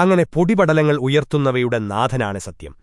അങ്ങനെ പൊടിപടലങ്ങൾ ഉയർത്തുന്നവയുടെ നാഥനാണ് സത്യം